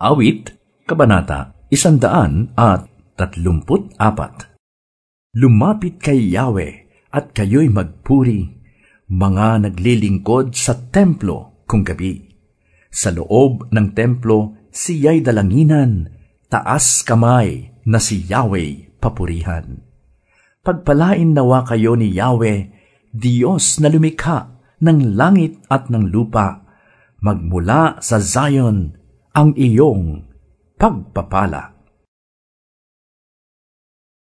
Awit, Kabanata, Isandaan at Tatlumput Apat Lumapit kay Yahweh at kayo'y magpuri, mga naglilingkod sa templo kung gabi. Sa loob ng templo, siya'y dalanginan, taas kamay na si Yahweh papurihan. Pagpalain nawa kayo ni Yahweh, Diyos na lumikha ng langit at ng lupa, magmula sa Zion ang iyong pagpapala.